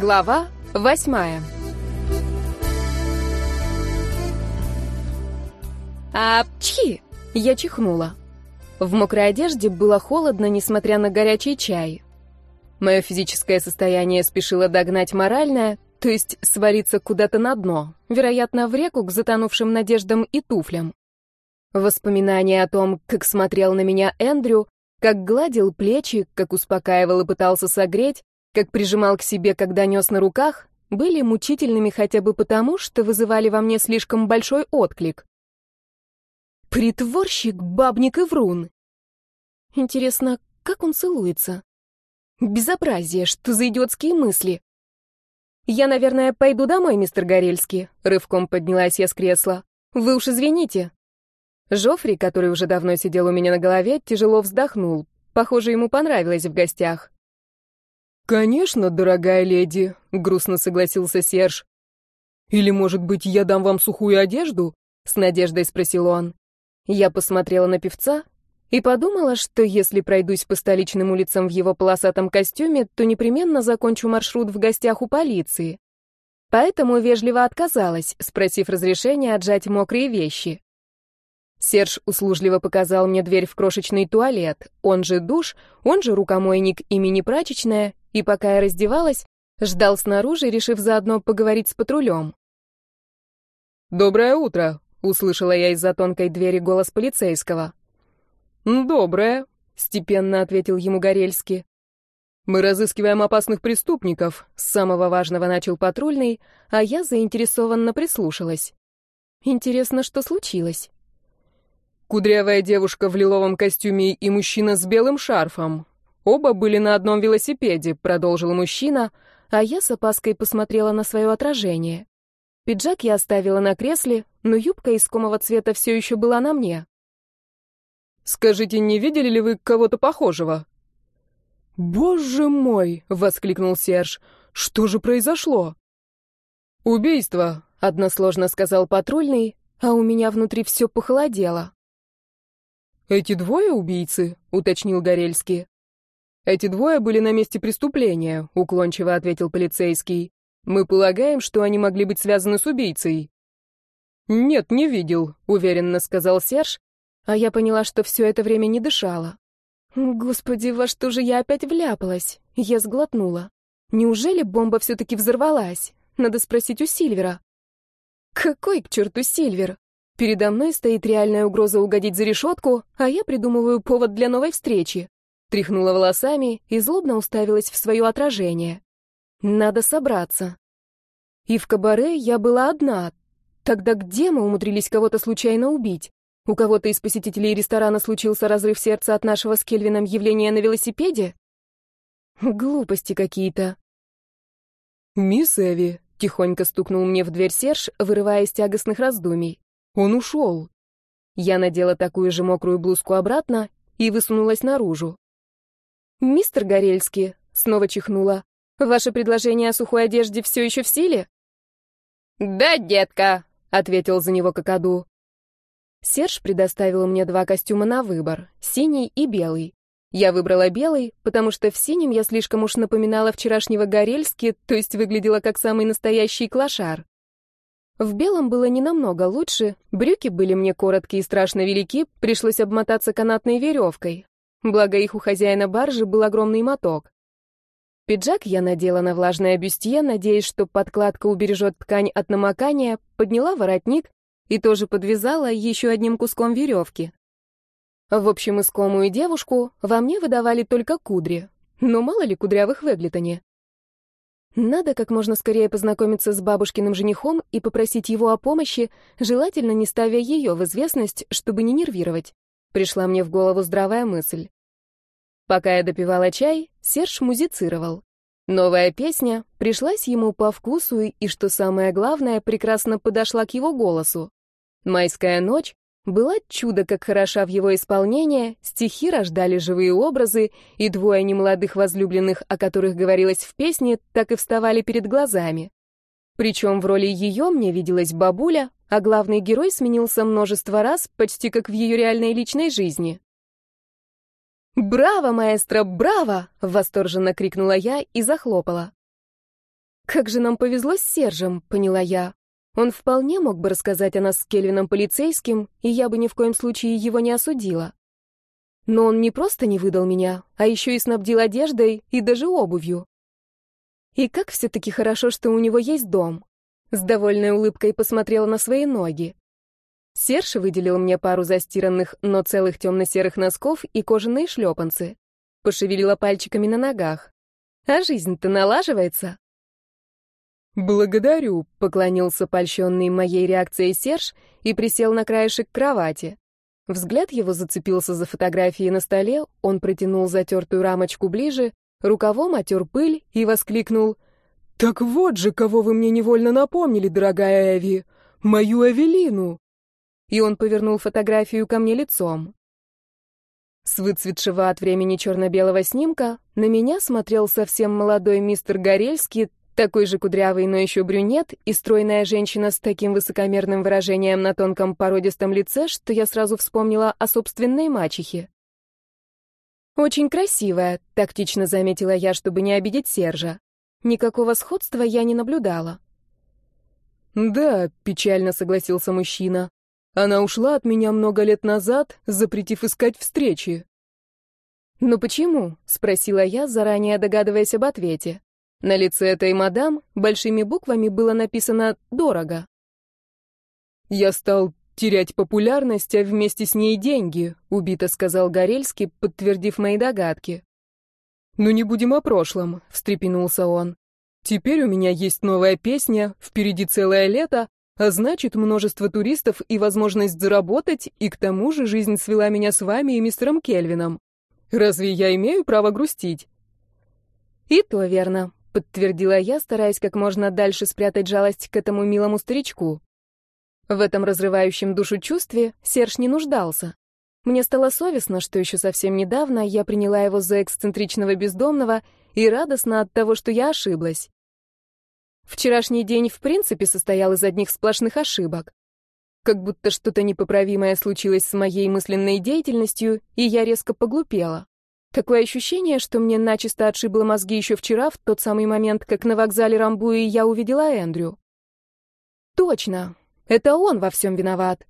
Глава восьмая «Апчхи!» Я чихнула. В мокрой одежде было холодно, несмотря на горячий чай. Мое физическое состояние спешило догнать моральное, то есть свалиться куда-то на дно, вероятно, в реку к затонувшим надеждам и туфлям. Воспоминания о том, как смотрел на меня Эндрю, как гладил плечи, как успокаивал и пытался согреть, как прижимал к себе, когда нес на руках, были мучительными хотя бы потому, что вызывали во мне слишком большой отклик. Притворщик, бабник и врун. Интересно, как он целуется? Безобразие, что за идиотские мысли? Я, наверное, пойду домой, мистер Горельский. Рывком поднялась я с кресла. Вы уж извините. Жофри, который уже давно сидел у меня на голове, тяжело вздохнул. Похоже, ему понравилось в гостях. «Конечно, дорогая леди», — грустно согласился Серж. «Или, может быть, я дам вам сухую одежду?» — с надеждой спросил он. Я посмотрела на певца и подумала, что если пройдусь по столичным улицам в его полосатом костюме, то непременно закончу маршрут в гостях у полиции. Поэтому вежливо отказалась, спросив разрешения отжать мокрые вещи. Серж услужливо показал мне дверь в крошечный туалет, он же душ, он же рукомойник и мини-прачечная, и пока я раздевалась, ждал снаружи, решив заодно поговорить с патрулем. «Доброе утро», — услышала я из-за тонкой двери голос полицейского. «Доброе», — степенно ответил ему Горельский. «Мы разыскиваем опасных преступников», — с самого важного начал патрульный, а я заинтересованно прислушалась. Интересно, что случилось? Кудрявая девушка в лиловом костюме и мужчина с белым шарфом. Оба были на одном велосипеде, продолжил мужчина, а я с опаской посмотрела на свое отражение. Пиджак я оставила на кресле, но юбка искомого цвета все еще была на мне. «Скажите, не видели ли вы кого-то похожего?» «Боже мой!» — воскликнул Серж. «Что же произошло?» «Убийство», — односложно сказал патрульный, а у меня внутри все похолодело. «Эти двое убийцы?» — уточнил Горельский. «Эти двое были на месте преступления», — уклончиво ответил полицейский. «Мы полагаем, что они могли быть связаны с убийцей». «Нет, не видел», — уверенно сказал Серж, а я поняла, что все это время не дышала. «Господи, во что же я опять вляпалась?» Я сглотнула. «Неужели бомба все-таки взорвалась? Надо спросить у Сильвера». «Какой к черту Сильвер? Передо мной стоит реальная угроза угодить за решетку, а я придумываю повод для новой встречи. Тряхнула волосами и злобно уставилась в свое отражение. Надо собраться. И в кабаре я была одна. Тогда где мы умудрились кого-то случайно убить? У кого-то из посетителей ресторана случился разрыв сердца от нашего с Кельвином явления на велосипеде? Глупости какие-то. «Мисс Эви», — тихонько стукнул мне в дверь Серж, вырывая из тягостных раздумий. Он ушел. Я надела такую же мокрую блузку обратно и высунулась наружу. «Мистер Горельский», — снова чихнула, — «ваше предложение о сухой одежде все еще в силе?» «Да, детка», — ответил за него Кокаду. Серж предоставил мне два костюма на выбор — синий и белый. Я выбрала белый, потому что в синем я слишком уж напоминала вчерашнего Горельски, то есть выглядела как самый настоящий клошар. В белом было не намного лучше, брюки были мне короткие и страшно велики, пришлось обмотаться канатной веревкой. Благо их у хозяина баржи был огромный моток. Пиджак я надела на влажное бюстье, надеясь, что подкладка убережет ткань от намокания, подняла воротник и тоже подвязала еще одним куском веревки. В общем, искомую девушку во мне выдавали только кудри, но мало ли кудрявых в Эглитоне. Надо как можно скорее познакомиться с бабушкиным женихом и попросить его о помощи, желательно не ставя ее в известность, чтобы не нервировать. Пришла мне в голову здравая мысль. Пока я допивала чай, Серж музицировал. Новая песня пришлась ему по вкусу и, что самое главное, прекрасно подошла к его голосу. «Майская ночь» Была чудо, как хороша в его исполнении, стихи рождали живые образы, и двое немолодых возлюбленных, о которых говорилось в песне, так и вставали перед глазами. Причем в роли ее мне виделась бабуля, а главный герой сменился множество раз, почти как в ее реальной личной жизни. «Браво, маэстро, браво!» — восторженно крикнула я и захлопала. Как же нам повезло с Сержем, поняла я. Он вполне мог бы рассказать о нас с Кельвином полицейским, и я бы ни в коем случае его не осудила. Но он не просто не выдал меня, а еще и снабдил одеждой и даже обувью. И как все-таки хорошо, что у него есть дом. С довольной улыбкой посмотрела на свои ноги. Серж выделил мне пару застиранных, но целых темно-серых носков и кожаные шлепанцы. Пошевелила пальчиками на ногах. А жизнь-то налаживается. «Благодарю», — поклонился польщенный моей реакцией Серж и присел на краешек кровати. Взгляд его зацепился за фотографии на столе, он протянул затертую рамочку ближе, рукавом отер пыль и воскликнул «Так вот же, кого вы мне невольно напомнили, дорогая Эви! Мою Эвелину!» И он повернул фотографию ко мне лицом. С выцветшего от времени черно-белого снимка на меня смотрел совсем молодой мистер Горельский, такой же кудрявый, но еще брюнет, и стройная женщина с таким высокомерным выражением на тонком породистом лице, что я сразу вспомнила о собственной мачехе. «Очень красивая», — тактично заметила я, чтобы не обидеть Сержа. Никакого сходства я не наблюдала. «Да», — печально согласился мужчина. «Она ушла от меня много лет назад, запретив искать встречи». «Но почему?» — спросила я, заранее догадываясь об ответе. На лице этой мадам большими буквами было написано «дорого». «Я стал терять популярность, а вместе с ней деньги», — убито сказал Горельский, подтвердив мои догадки. «Ну не будем о прошлом», — встрепенулся он. «Теперь у меня есть новая песня, впереди целое лето, а значит, множество туристов и возможность заработать, и к тому же жизнь свела меня с вами и мистером Кельвином. Разве я имею право грустить?» «И то верно», — подтвердила я, стараясь как можно дальше спрятать жалость к этому милому старичку. В этом разрывающем душу чувстве Серж не нуждался. Мне стало совестно, что еще совсем недавно я приняла его за эксцентричного бездомного и радостно от того, что я ошиблась. Вчерашний день в принципе состоял из одних сплошных ошибок. Как будто что-то непоправимое случилось с моей мысленной деятельностью, и я резко поглупела. Такое ощущение, что мне начисто отшибло мозги еще вчера, в тот самый момент, как на вокзале Рамбуи я увидела Эндрю. Точно, это он во всем виноват.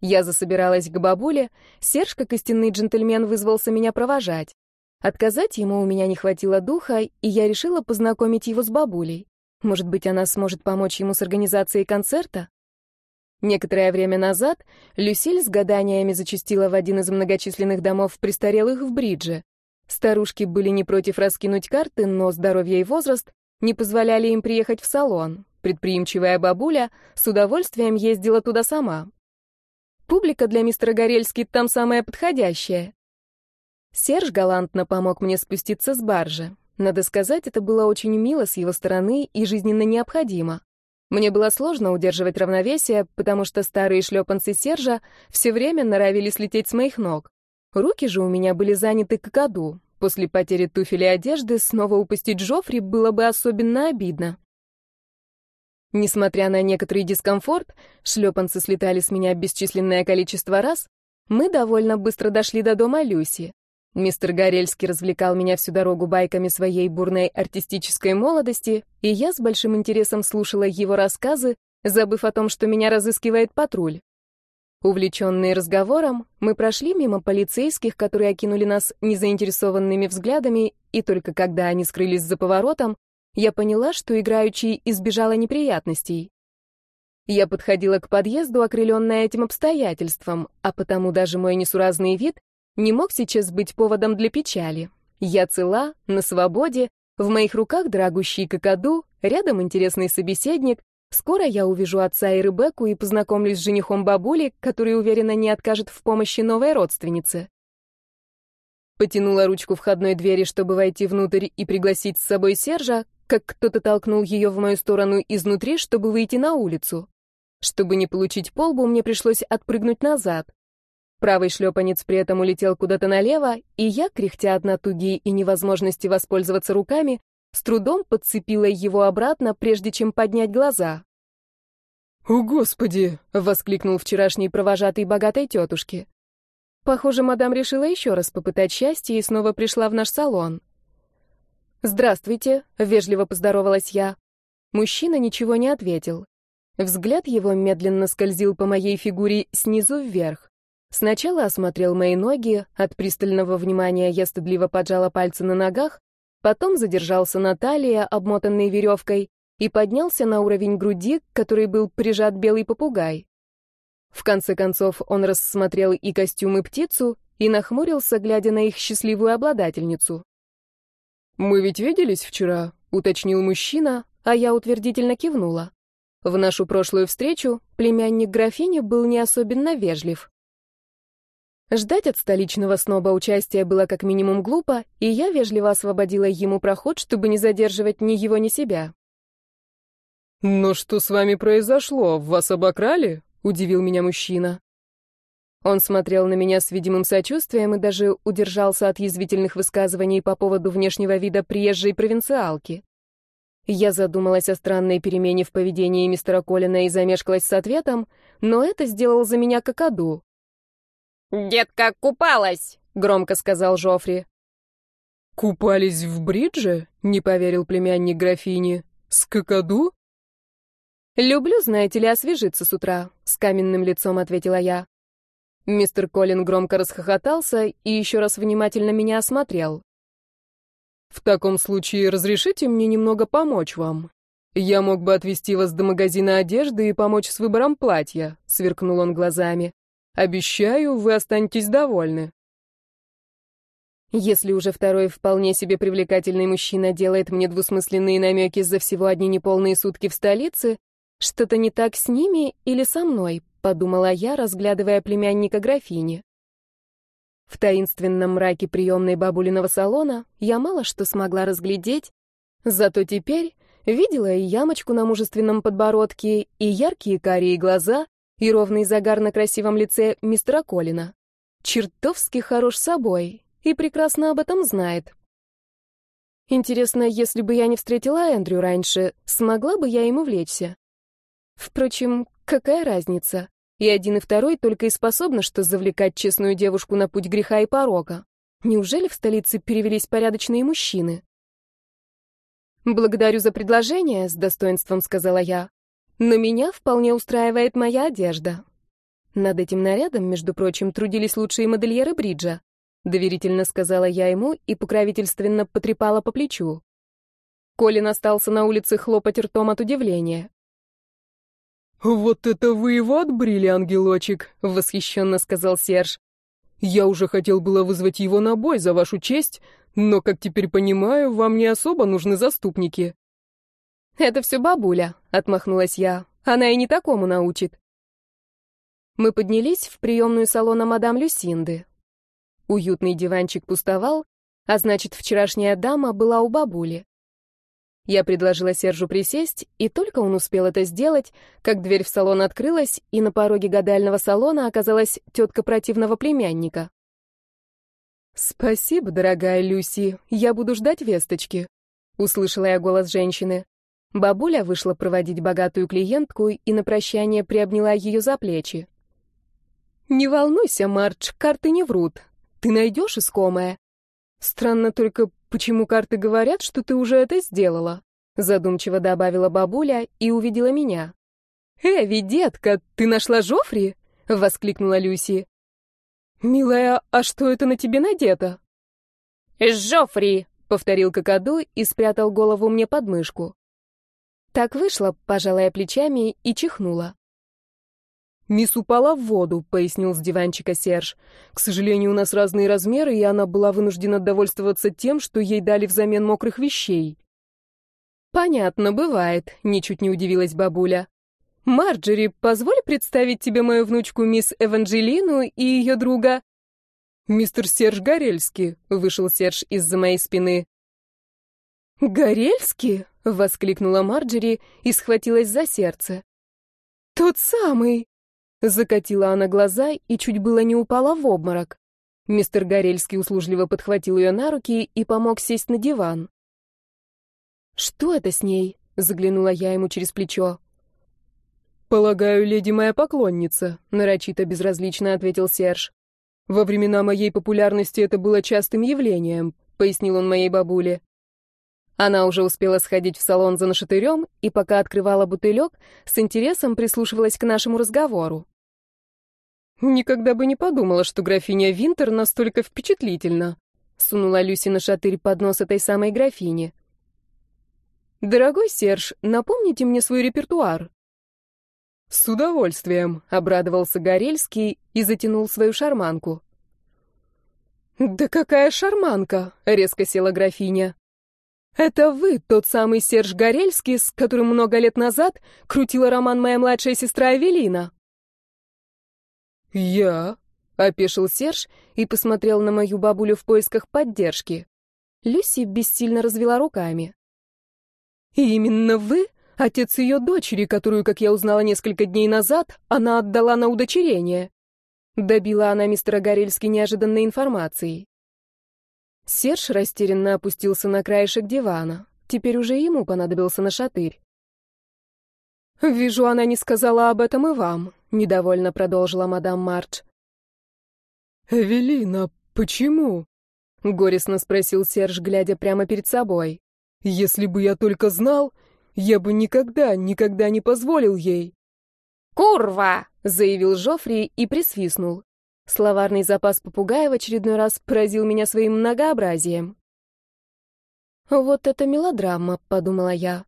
Я засобиралась к бабуле, Серж, как истинный джентльмен, вызвался меня провожать. Отказать ему у меня не хватило духа, и я решила познакомить его с бабулей. Может быть, она сможет помочь ему с организацией концерта? Некоторое время назад Люсиль с гаданиями зачастила в один из многочисленных домов престарелых в Бридже. Старушки были не против раскинуть карты, но здоровье и возраст не позволяли им приехать в салон. Предприимчивая бабуля с удовольствием ездила туда сама. Публика для мистера Горельски там самая подходящая. Серж галантно помог мне спуститься с баржи. Надо сказать, это было очень мило с его стороны и жизненно необходимо. Мне было сложно удерживать равновесие, потому что старые шлепанцы Сержа все время норовили слететь с моих ног. Руки же у меня были заняты какаду. После потери туфель и одежды снова упустить Джоффри было бы особенно обидно. Несмотря на некоторый дискомфорт, шлепанцы слетали с меня бесчисленное количество раз, мы довольно быстро дошли до дома Люси. Мистер Горельский развлекал меня всю дорогу байками своей бурной артистической молодости, и я с большим интересом слушала его рассказы, забыв о том, что меня разыскивает патруль. Увлеченные разговором, мы прошли мимо полицейских, которые окинули нас незаинтересованными взглядами, и только когда они скрылись за поворотом, я поняла, что играючи избежала неприятностей. Я подходила к подъезду, окрыленная этим обстоятельством, а потому даже мой несуразный вид не мог сейчас быть поводом для печали. Я цела, на свободе, в моих руках дорогущий какаду, рядом интересный собеседник. Скоро я увижу отца и Ребекку и познакомлюсь с женихом бабули, который, уверенно, не откажет в помощи новой родственнице. Потянула ручку входной двери, чтобы войти внутрь и пригласить с собой Сержа, как кто-то толкнул ее в мою сторону изнутри, чтобы выйти на улицу. Чтобы не получить полбу, мне пришлось отпрыгнуть назад. Правый шлепанец при этом улетел куда-то налево, и я, кряхтя от натуги и невозможности воспользоваться руками, с трудом подцепила его обратно, прежде чем поднять глаза. «О, Господи!» — воскликнул вчерашний провожатый богатой тетушки. Похоже, мадам решила еще раз попытать счастье и снова пришла в наш салон. «Здравствуйте», — вежливо поздоровалась я. Мужчина ничего не ответил. Взгляд его медленно скользил по моей фигуре снизу вверх. Сначала осмотрел мои ноги, от пристального внимания я стыдливо поджала пальцы на ногах, потом задержался на талии, обмотанной веревкой, и поднялся на уровень груди, который был прижат белый попугай. В конце концов он рассмотрел и костюм, и птицу, и нахмурился, глядя на их счастливую обладательницу. «Мы ведь виделись вчера?» — уточнил мужчина, а я утвердительно кивнула. В нашу прошлую встречу племянник графини был не особенно вежлив. Ждать от столичного сноба участия было как минимум глупо, и я вежливо освободила ему проход, чтобы не задерживать ни его, ни себя. «Но что с вами произошло? Вас обокрали?» — удивил меня мужчина. Он смотрел на меня с видимым сочувствием и даже удержался от язвительных высказываний по поводу внешнего вида приезжей провинциалки. Я задумалась о странной перемене в поведении мистера Колина и замешкалась с ответом, но это сделал за меня какаду. «Детка купалась!» — громко сказал Жофри. «Купались в бридже?» — не поверил племянник графини. «С какаду?» «Люблю, знаете ли, освежиться с утра», — с каменным лицом ответила я. Мистер Колин громко расхохотался и еще раз внимательно меня осмотрел. В таком случае разрешите мне немного помочь вам. Я мог бы отвезти вас до магазина одежды и помочь с выбором платья, сверкнул он глазами. Обещаю, вы останетесь довольны. Если уже второй вполне себе привлекательный мужчина делает мне двусмысленные намеки за всего одни неполные сутки в столице, что-то не так с ними или со мной, подумала я, разглядывая племянника графини. В таинственном мраке приемной бабулиного салона я мало что смогла разглядеть, зато теперь видела и ямочку на мужественном подбородке, и яркие карие глаза, и ровный загар на красивом лице мистера Колина. Чертовски хорош собой и прекрасно об этом знает. Интересно, если бы я не встретила Эндрю раньше, смогла бы я ему влечься? Впрочем, какая разница? И один и второй только и способны что завлекать честную девушку на путь греха и порока. Неужели в столице перевелись порядочные мужчины? «Благодарю за предложение», — с достоинством сказала я. «Но меня вполне устраивает моя одежда». Над этим нарядом, между прочим, трудились лучшие модельеры бриджа. Доверительно сказала я ему и покровительственно потрепала по плечу. Колин остался на улице хлопать ртом от удивления. «Вот это вы его отбрили, ангелочек!» — восхищенно сказал Серж. «Я уже хотел было вызвать его на бой за вашу честь, но, как теперь понимаю, вам не особо нужны заступники». «Это все бабуля», — отмахнулась я. «Она и не такому научит». Мы поднялись в приемную салона мадам Люсинды. Уютный диванчик пустовал, а значит, вчерашняя дама была у бабули. Я предложила Сержу присесть, и только он успел это сделать, как дверь в салон открылась, и на пороге гадального салона оказалась тетка противного племянника. «Спасибо, дорогая Люси, я буду ждать весточки», — услышала я голос женщины. Бабуля вышла проводить богатую клиентку и на прощание приобняла ее за плечи. «Не волнуйся, Мардж, карты не врут. Ты найдешь искомое. Странно только, почему карты говорят, что ты уже это сделала?» Задумчиво добавила бабуля и увидела меня. «Эви, детка, ты нашла Жофри?» — воскликнула Люси. «Милая, а что это на тебе надето?» «Жофри!» — повторил Кокоду и спрятал голову мне под мышку. Так вышло, пожалая плечами и чихнула. «Мисс упала в воду», — пояснил с диванчика Серж. «К сожалению, у нас разные размеры, и она была вынуждена довольствоваться тем, что ей дали взамен мокрых вещей». «Понятно, бывает», — ничуть не удивилась бабуля. «Марджери, позволь представить тебе мою внучку мисс Эванжелину и ее друга...» «Мистер Серж Горельский», — вышел Серж из-за моей спины. «Горельский?» — воскликнула Марджери и схватилась за сердце. «Тот самый!» Закатила она глаза и чуть было не упала в обморок. Мистер Горельский услужливо подхватил ее на руки и помог сесть на диван. «Что это с ней?» — заглянула я ему через плечо. «Полагаю, леди моя поклонница», — нарочито безразлично ответил Серж. «Во времена моей популярности это было частым явлением», — пояснил он моей бабуле. Она уже успела сходить в салон за нашатырем и, пока открывала бутылек, с интересом прислушивалась к нашему разговору. «Никогда бы не подумала, что графиня Винтер настолько впечатлительна», — сунула Люси на шатырь под нос этой самой графини. «Дорогой Серж, напомните мне свой репертуар». «С удовольствием», — обрадовался Горельский и затянул свою шарманку. «Да какая шарманка!» — резко села графиня. «Это вы, тот самый Серж Горельский, с которым много лет назад крутила роман моя младшая сестра Эвелина?» «Я?» — опешил Серж и посмотрел на мою бабулю в поисках поддержки. Люси бессильно развела руками. «И именно вы, отец ее дочери, которую, как я узнала несколько дней назад, она отдала на удочерение?» Добила она мистера Горельски неожиданной информацией. Серж растерянно опустился на краешек дивана. Теперь уже ему понадобился на шатырь. «Вижу, она не сказала об этом и вам», — недовольно продолжила мадам Мардж. «Эвелина, почему?» — горестно спросил Серж, глядя прямо перед собой. «Если бы я только знал, я бы никогда, никогда не позволил ей». «Курва!» — заявил Жофри и присвистнул. Словарный запас попугая в очередной раз поразил меня своим многообразием. «Вот это мелодрама», — подумала я.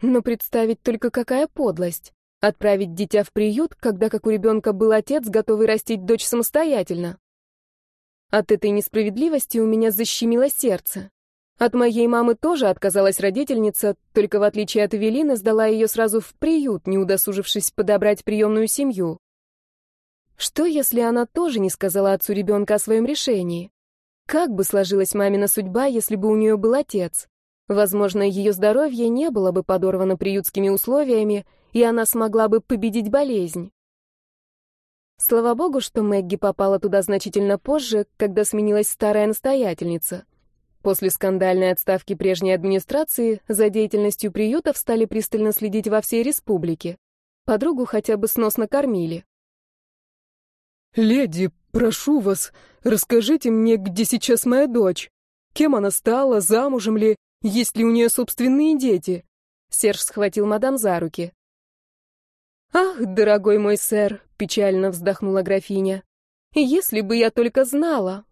Но представить только какая подлость. Отправить дитя в приют, когда как у ребенка был отец, готовый растить дочь самостоятельно. От этой несправедливости у меня защемило сердце. От моей мамы тоже отказалась родительница, только в отличие от Эвелины сдала ее сразу в приют, не удосужившись подобрать приемную семью. Что, если она тоже не сказала отцу ребенка о своем решении? Как бы сложилась мамина судьба, если бы у нее был отец? Возможно, ее здоровье не было бы подорвано приютскими условиями, и она смогла бы победить болезнь. Слава богу, что Мэгги попала туда значительно позже, когда сменилась старая настоятельница. После скандальной отставки прежней администрации за деятельностью приютов стали пристально следить во всей республике. Подругу хотя бы сносно кормили. «Леди, прошу вас, расскажите мне, где сейчас моя дочь? Кем она стала, замужем ли, есть ли у нее собственные дети?» Серж схватил мадам за руки. «Ах, дорогой мой сэр», — печально вздохнула графиня, — «если бы я только знала.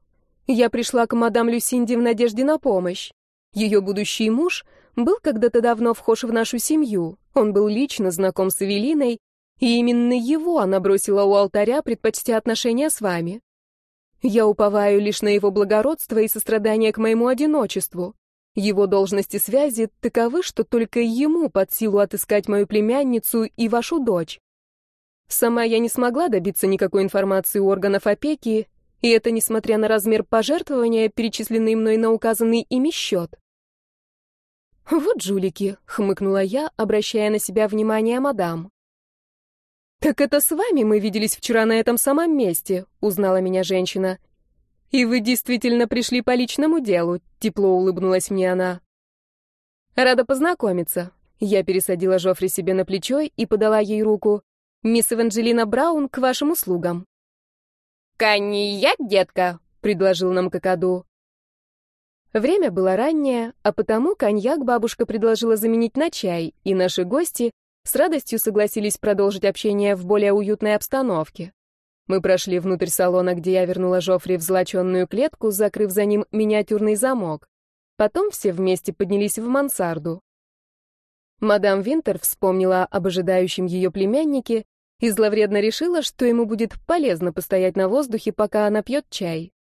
Я пришла к мадам Люсинде в надежде на помощь. Ее будущий муж был когда-то давно вхож в нашу семью, он был лично знаком с Эвелиной и именно его она бросила у алтаря, предпочтя отношения с вами. Я уповаю лишь на его благородство и сострадание к моему одиночеству. Его должности связи таковы, что только ему под силу отыскать мою племянницу и вашу дочь. Сама я не смогла добиться никакой информации у органов опеки, и это несмотря на размер пожертвования, перечисленный мной на указанный ими счет. «Вот жулики», — хмыкнула я, обращая на себя внимание мадам. «Так это с вами мы виделись вчера на этом самом месте», — узнала меня женщина. «И вы действительно пришли по личному делу», — тепло улыбнулась мне она. «Рада познакомиться». Я пересадила Жофри себе на плечо и подала ей руку. «Мисс Эванджелина Браун к вашим услугам». «Коньяк, детка», — предложил нам Кокаду. Время было раннее, а потому коньяк бабушка предложила заменить на чай, и наши гости с радостью согласились продолжить общение в более уютной обстановке. Мы прошли внутрь салона, где я вернула Жофри в золоченную клетку, закрыв за ним миниатюрный замок. Потом все вместе поднялись в мансарду. Мадам Винтер вспомнила об ожидающем ее племяннике и зловредно решила, что ему будет полезно постоять на воздухе, пока она пьет чай.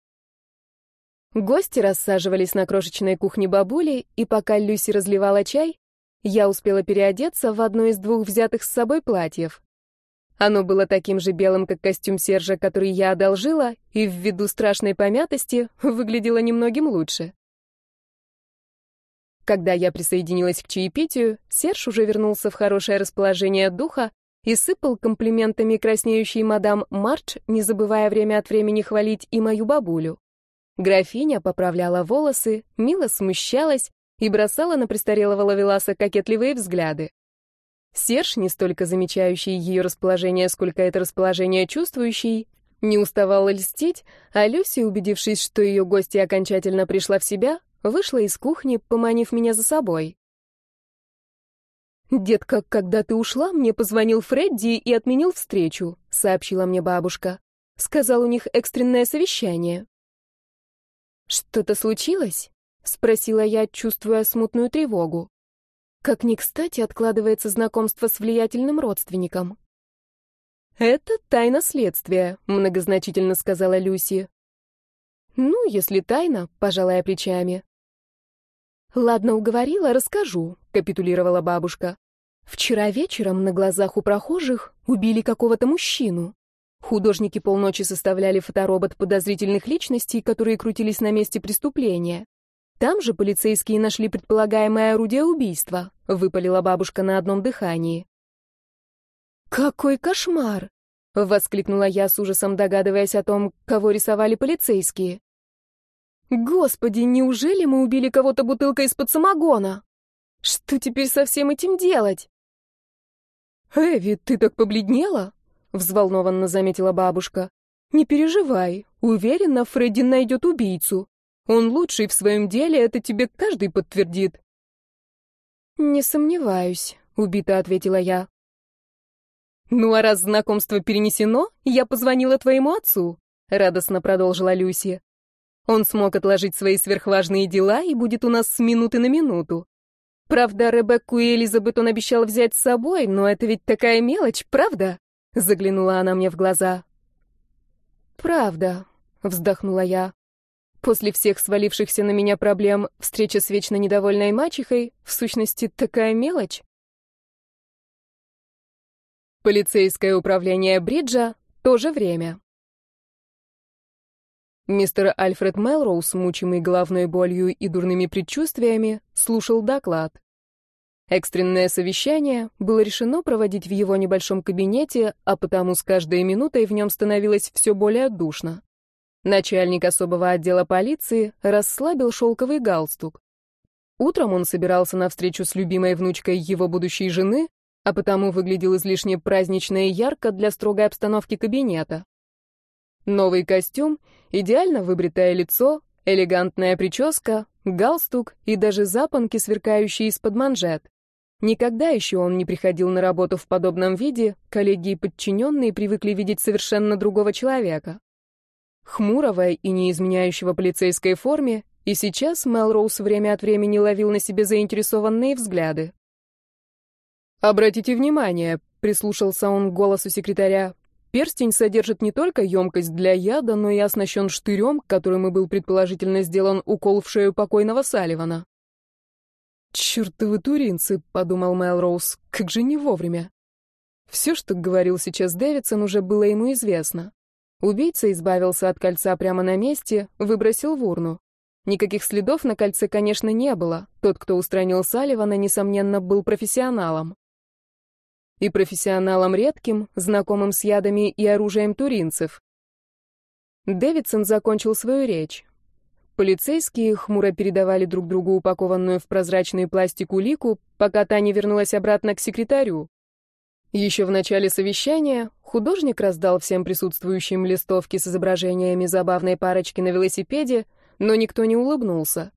Гости рассаживались на крошечной кухне бабули, и пока Люси разливала чай, я успела переодеться в одно из двух взятых с собой платьев. Оно было таким же белым, как костюм Сержа, который я одолжила, и ввиду страшной помятости выглядело немногим лучше. Когда я присоединилась к чаепитию, Серж уже вернулся в хорошее расположение духа и сыпал комплиментами краснеющей мадам Марч, не забывая время от времени хвалить и мою бабулю. Графиня поправляла волосы, мило смущалась и бросала на престарелого Лавеласа кокетливые взгляды. Серж, не столько замечающий ее расположение, сколько это расположение чувствующий, не уставал льстить, а Люси, убедившись, что ее гостья окончательно пришла в себя, вышла из кухни, поманив меня за собой. «Детка, когда ты ушла, мне позвонил Фредди и отменил встречу», — сообщила мне бабушка. Сказал, у них экстренное совещание. «Что-то случилось?» — спросила я, чувствуя смутную тревогу. Как ни кстати откладывается знакомство с влиятельным родственником. «Это тайна следствия», — многозначительно сказала Люси. «Ну, если тайна», — пожалая плечами. «Ладно, уговорила, расскажу», — капитулировала бабушка. «Вчера вечером на глазах у прохожих убили какого-то мужчину. Художники полночи составляли фоторобот подозрительных личностей, которые крутились на месте преступления. Там же полицейские нашли предполагаемое орудие убийства», — выпалила бабушка на одном дыхании. «Какой кошмар!» — воскликнула я с ужасом, догадываясь о том, кого рисовали полицейские. «Господи, неужели мы убили кого-то бутылкой из-под самогона? Что теперь со всем этим делать?» «Эви, ты так побледнела?» — взволнованно заметила бабушка. «Не переживай, уверена, Фредди найдет убийцу. Он лучший в своем деле, это тебе каждый подтвердит». «Не сомневаюсь», — убито ответила я. «Ну а раз знакомство перенесено, я позвонила твоему отцу», — радостно продолжила Люси. «Он смог отложить свои сверхважные дела и будет у нас с минуты на минуту. Правда, Ребекку и Элизабет он обещал взять с собой, но это ведь такая мелочь, правда?» — заглянула она мне в глаза. «Правда», — вздохнула я. После всех свалившихся на меня проблем, встреча с вечно недовольной мачехой, в сущности, такая мелочь. Полицейское управление Бриджа — то же время. Мистер Альфред Мелроуз, мучимый головной болью и дурными предчувствиями, слушал доклад. Экстренное совещание было решено проводить в его небольшом кабинете, а потому с каждой минутой в нем становилось все более душно. Начальник особого отдела полиции расслабил шелковый галстук. Утром он собирался на встречу с любимой внучкой его будущей жены, а потому выглядел излишне празднично и ярко для строгой обстановки кабинета. Новый костюм, идеально выбритое лицо, элегантная прическа, галстук и даже запонки, сверкающие из-под манжет. Никогда еще он не приходил на работу в подобном виде, коллеги и подчиненные привыкли видеть совершенно другого человека. Хмурого и не изменяющего полицейской форме, и сейчас Мелроуз время от времени ловил на себе заинтересованные взгляды. «Обратите внимание», — прислушался он к голосу секретаря, «перстень содержит не только емкость для яда, но и оснащен штырем, которым и был предположительно сделан укол в шею покойного Салливана». «Чертовы туринцы», — подумал Мэлроуз, — «как же не вовремя». Все, что говорил сейчас Дэвидсон, уже было ему известно. Убийца избавился от кольца прямо на месте, выбросил в урну. Никаких следов на кольце, конечно, не было. Тот, кто устранил Салливана, несомненно, был профессионалом и профессионалом редким, знакомым с ядами и оружием туринцев. Дэвидсон закончил свою речь. Полицейские хмуро передавали друг другу упакованную в прозрачный пластик улику, пока та не вернулась обратно к секретарю. Еще в начале совещания художник раздал всем присутствующим листовки с изображениями забавной парочки на велосипеде, но никто не улыбнулся.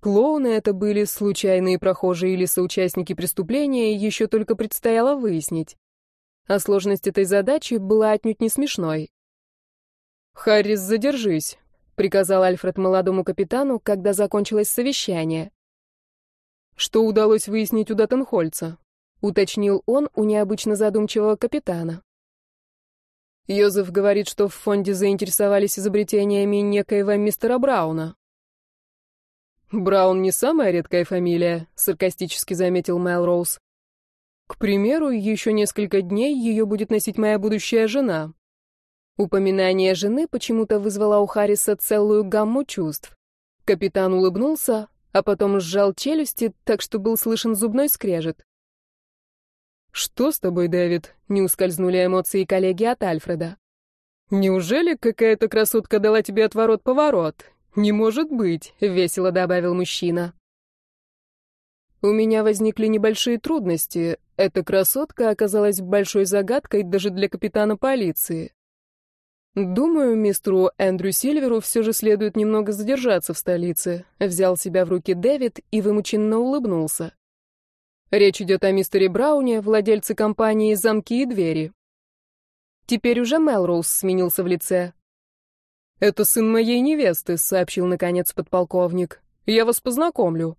Клоуны это были случайные прохожие или соучастники преступления, еще только предстояло выяснить. А сложность этой задачи была отнюдь не смешной. «Харрис, задержись», — приказал Альфред молодому капитану, когда закончилось совещание. «Что удалось выяснить у Даттенхольца?» — уточнил он у необычно задумчивого капитана. Йозеф говорит, что в фонде заинтересовались изобретениями некоего мистера Брауна. «Браун не самая редкая фамилия», — саркастически заметил Мелроуз. «К примеру, еще несколько дней ее будет носить моя будущая жена». Упоминание жены почему-то вызвало у Харриса целую гамму чувств. Капитан улыбнулся, а потом сжал челюсти, так что был слышен зубной скрежет. «Что с тобой, Дэвид?» — не ускользнули эмоции коллеги от Альфреда. «Неужели какая-то красотка дала тебе отворот-поворот? «Не может быть», — весело добавил мужчина. У меня возникли небольшие трудности. Эта красотка оказалась большой загадкой даже для капитана полиции. Думаю, мистеру Эндрю Сильверу все же следует немного задержаться в столице. Взял себя в руки Дэвид и вымученно улыбнулся. Речь идет о мистере Брауне, владельце компании «Замки и двери». Теперь уже Мелроуз сменился в лице. «Это сын моей невесты», — сообщил наконец подполковник. «Я вас познакомлю».